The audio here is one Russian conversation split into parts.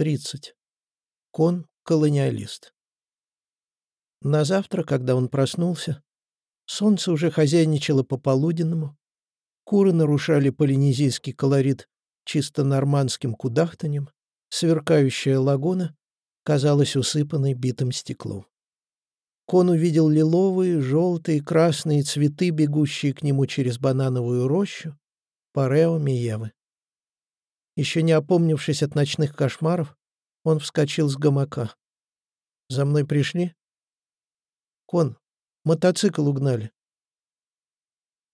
30. Кон – колониалист. На завтра, когда он проснулся, солнце уже хозяйничало по полуденному, куры нарушали полинезийский колорит чисто нормандским кудахтанем, сверкающая лагуна казалась усыпанной битым стеклом. Кон увидел лиловые, желтые, красные цветы, бегущие к нему через банановую рощу, Парео Миевы. Еще не опомнившись от ночных кошмаров, он вскочил с гамака. «За мной пришли?» «Кон, мотоцикл угнали».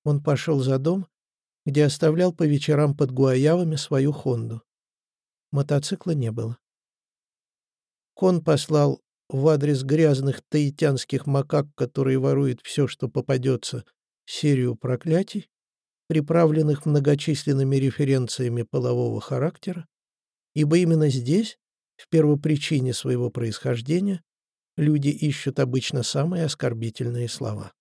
Он пошел за дом, где оставлял по вечерам под Гуаявами свою Хонду. Мотоцикла не было. Кон послал в адрес грязных таитянских макак, которые воруют все, что попадется, серию проклятий, приправленных многочисленными референциями полового характера, ибо именно здесь, в первопричине своего происхождения, люди ищут обычно самые оскорбительные слова.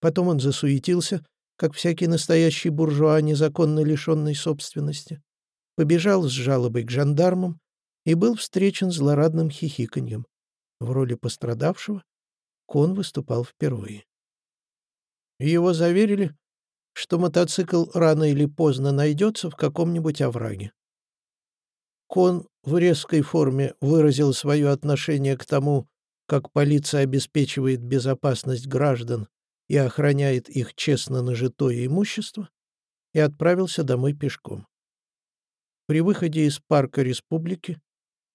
Потом он засуетился, как всякий настоящий буржуа, незаконно лишенный собственности, побежал с жалобой к жандармам и был встречен злорадным хихиканьем. В роли пострадавшего Кон выступал впервые. Его заверили, что мотоцикл рано или поздно найдется в каком-нибудь овраге. Кон в резкой форме выразил свое отношение к тому, как полиция обеспечивает безопасность граждан и охраняет их честно нажитое имущество, и отправился домой пешком. При выходе из парка республики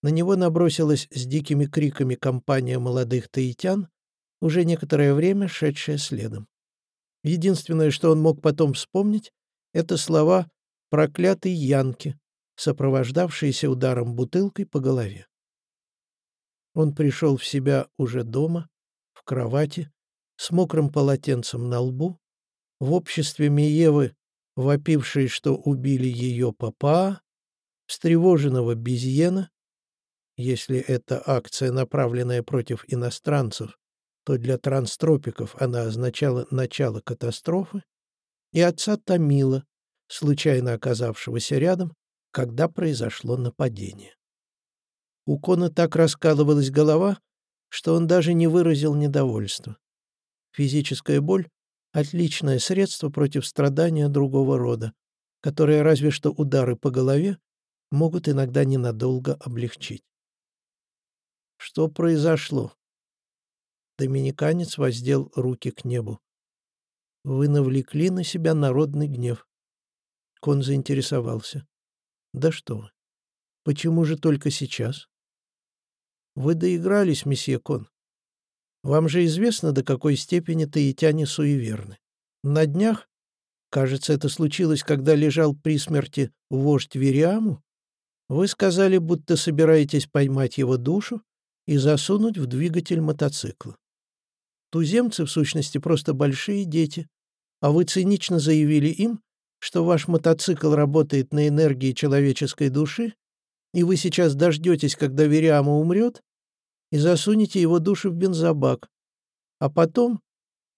на него набросилась с дикими криками компания молодых таитян, уже некоторое время шедшая следом. Единственное, что он мог потом вспомнить, это слова «проклятой Янки», сопровождавшиеся ударом бутылкой по голове. Он пришел в себя уже дома, в кровати, с мокрым полотенцем на лбу, в обществе Миевы, вопившей, что убили ее папа, встревоженного Безьена, если это акция, направленная против иностранцев, то для транстропиков она означала начало катастрофы, и отца Томила, случайно оказавшегося рядом, когда произошло нападение. У Кона так раскалывалась голова, что он даже не выразил недовольства. Физическая боль — отличное средство против страдания другого рода, которое разве что удары по голове могут иногда ненадолго облегчить. Что произошло? Доминиканец воздел руки к небу. Вы навлекли на себя народный гнев. Кон заинтересовался. Да что вы. Почему же только сейчас? Вы доигрались, месье Кон. Вам же известно, до какой степени таитяне суеверны. На днях, кажется, это случилось, когда лежал при смерти вождь Вериаму, вы сказали, будто собираетесь поймать его душу и засунуть в двигатель мотоцикла. Туземцы, в сущности, просто большие дети, а вы цинично заявили им, что ваш мотоцикл работает на энергии человеческой души, и вы сейчас дождетесь, когда Вериама умрет, и засунете его душу в бензобак. А потом,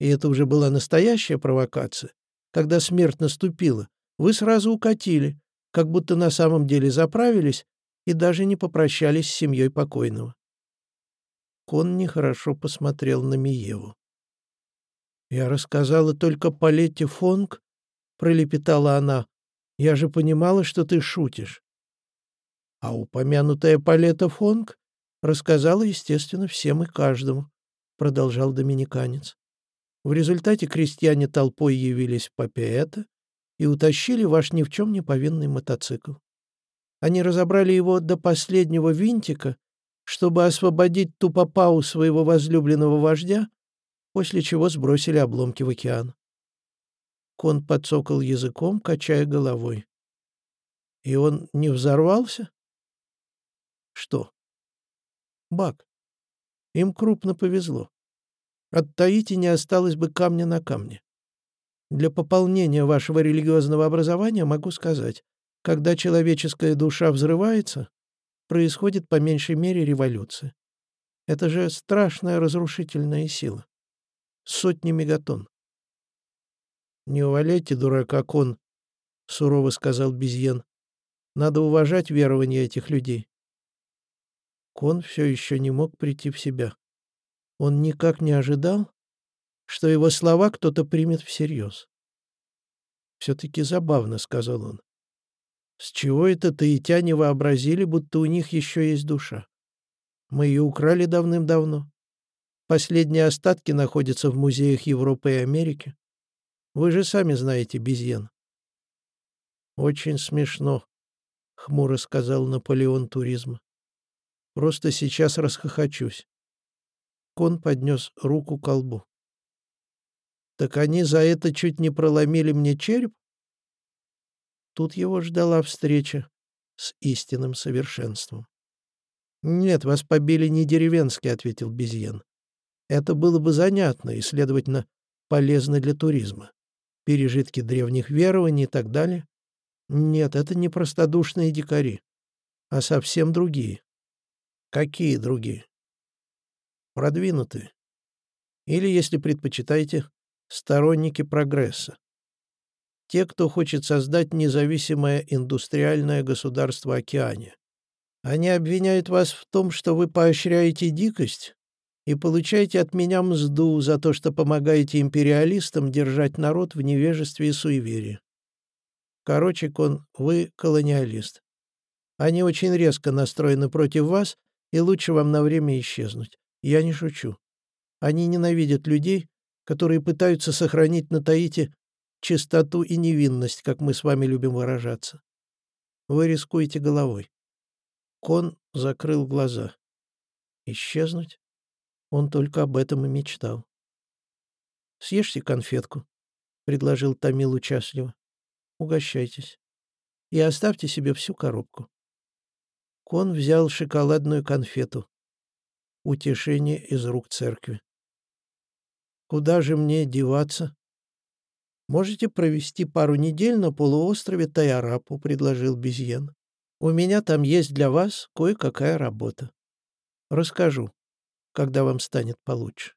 и это уже была настоящая провокация, когда смерть наступила, вы сразу укатили, как будто на самом деле заправились и даже не попрощались с семьей покойного. Кон нехорошо посмотрел на Миеву. «Я рассказала только Палете Фонг», — пролепетала она. «Я же понимала, что ты шутишь». А упомянутая Палета Фонг рассказала, естественно, всем и каждому, — продолжал доминиканец. В результате крестьяне толпой явились в Папиэта и утащили ваш ни в чем не повинный мотоцикл. Они разобрали его до последнего винтика чтобы освободить Тупопау своего возлюбленного вождя, после чего сбросили обломки в океан. Кон подсокал языком, качая головой. И он не взорвался? Что? Бак. Им крупно повезло. От Таити не осталось бы камня на камне. Для пополнения вашего религиозного образования могу сказать, когда человеческая душа взрывается, происходит по меньшей мере революция. Это же страшная разрушительная сила. Сотни мегатонн. «Не уваляйте дурака, кон», — сурово сказал Безьен. «Надо уважать верования этих людей. Кон все еще не мог прийти в себя. Он никак не ожидал, что его слова кто-то примет всерьез. «Все-таки забавно», — сказал он. «С чего это таитяне вообразили, будто у них еще есть душа? Мы ее украли давным-давно. Последние остатки находятся в музеях Европы и Америки. Вы же сами знаете Безьен». «Очень смешно», — хмуро сказал Наполеон туризма. Просто сейчас расхохочусь. Кон поднес руку к колбу. «Так они за это чуть не проломили мне череп?» Тут его ждала встреча с истинным совершенством. «Нет, вас побили не деревенские», — ответил Безьен. «Это было бы занятно и, следовательно, полезно для туризма. Пережитки древних верований и так далее. Нет, это не простодушные дикари, а совсем другие. Какие другие? Продвинутые. Или, если предпочитаете, сторонники прогресса. Те, кто хочет создать независимое индустриальное государство Океане. Они обвиняют вас в том, что вы поощряете дикость и получаете от меня мзду за то, что помогаете империалистам держать народ в невежестве и суеверии. Короче, Кон, вы колониалист. Они очень резко настроены против вас и лучше вам на время исчезнуть. Я не шучу. Они ненавидят людей, которые пытаются сохранить на Таите чистоту и невинность, как мы с вами любим выражаться. Вы рискуете головой. Кон закрыл глаза. Исчезнуть? Он только об этом и мечтал. «Съешьте конфетку», — предложил Томил участливо. «Угощайтесь. И оставьте себе всю коробку. Кон взял шоколадную конфету. Утешение из рук церкви. «Куда же мне деваться?» «Можете провести пару недель на полуострове Тайарапу», — предложил Безьен. «У меня там есть для вас кое-какая работа. Расскажу, когда вам станет получше».